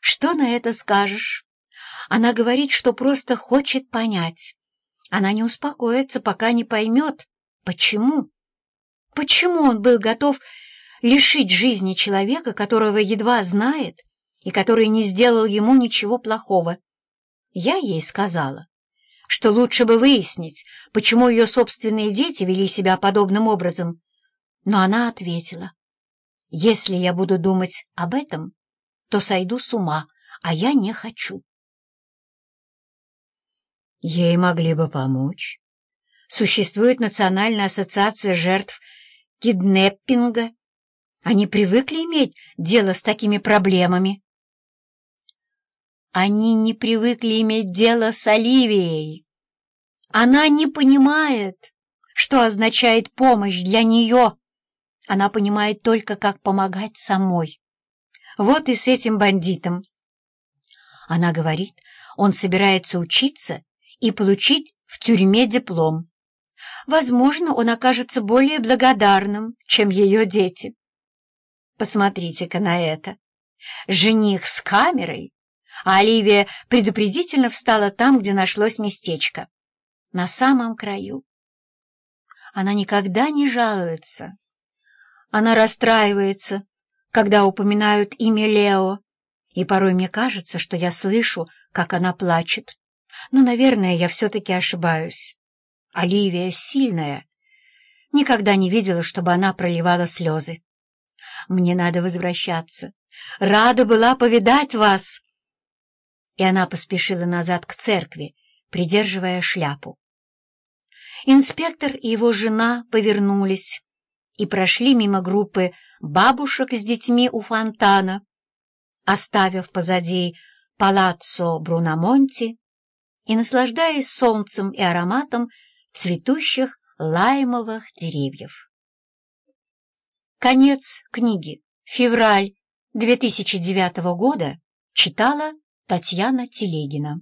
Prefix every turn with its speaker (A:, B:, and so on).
A: Что на это скажешь? Она говорит, что просто хочет понять. Она не успокоится, пока не поймет, почему. Почему он был готов лишить жизни человека, которого едва знает и который не сделал ему ничего плохого? Я ей сказала, что лучше бы выяснить, почему ее собственные дети вели себя подобным образом. Но она ответила, «Если я буду думать об этом, то сойду с ума, а я не хочу». Ей могли бы помочь. Существует Национальная ассоциация жертв киднеппинга. Они привыкли иметь дело с такими проблемами. Они не привыкли иметь дело с Оливией. Она не понимает, что означает помощь для нее. Она понимает только, как помогать самой. Вот и с этим бандитом. Она говорит, он собирается учиться и получить в тюрьме диплом. Возможно, он окажется более благодарным, чем ее дети. Посмотрите-ка на это. Жених с камерой, а Оливия предупредительно встала там, где нашлось местечко. На самом краю. Она никогда не жалуется. Она расстраивается, когда упоминают имя Лео, и порой мне кажется, что я слышу, как она плачет. Но, наверное, я все-таки ошибаюсь. Оливия сильная. Никогда не видела, чтобы она проливала слезы. Мне надо возвращаться. Рада была повидать вас. И она поспешила назад к церкви, придерживая шляпу. Инспектор и его жена повернулись и прошли мимо группы бабушек с детьми у фонтана, оставив позади палаццо Бруномонти и наслаждаясь солнцем и ароматом цветущих лаймовых деревьев. Конец книги. Февраль 2009 года. Читала Татьяна Телегина.